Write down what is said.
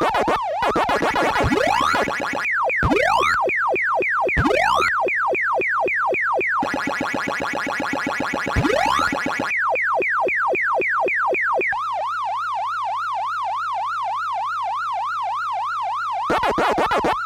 Ha ha ha!